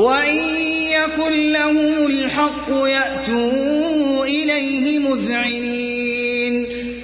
وَإِن يَكُن لَّهُمُ الْحَقُّ يَأْتُوا إِلَيْهِ مُذْعِنِينَ